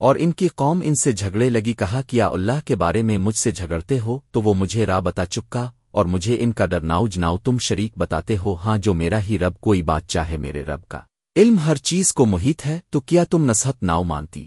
اور ان کی قوم ان سے جھگڑے لگی، کہا کیا اللہ کے بارے میں مجھ سے جھگڑتے ہو تو وہ مجھے راہ بتا چکا اور مجھے ان کا ڈرناؤ جناؤ، تم شریک بتاتے ہو ہاں جو میرا ہی رب، کوئی بات چاہے میرے رب کا۔ علم ہر چیز کو محیط ہے، تو کیا تم نصحت ناؤ مانتی؟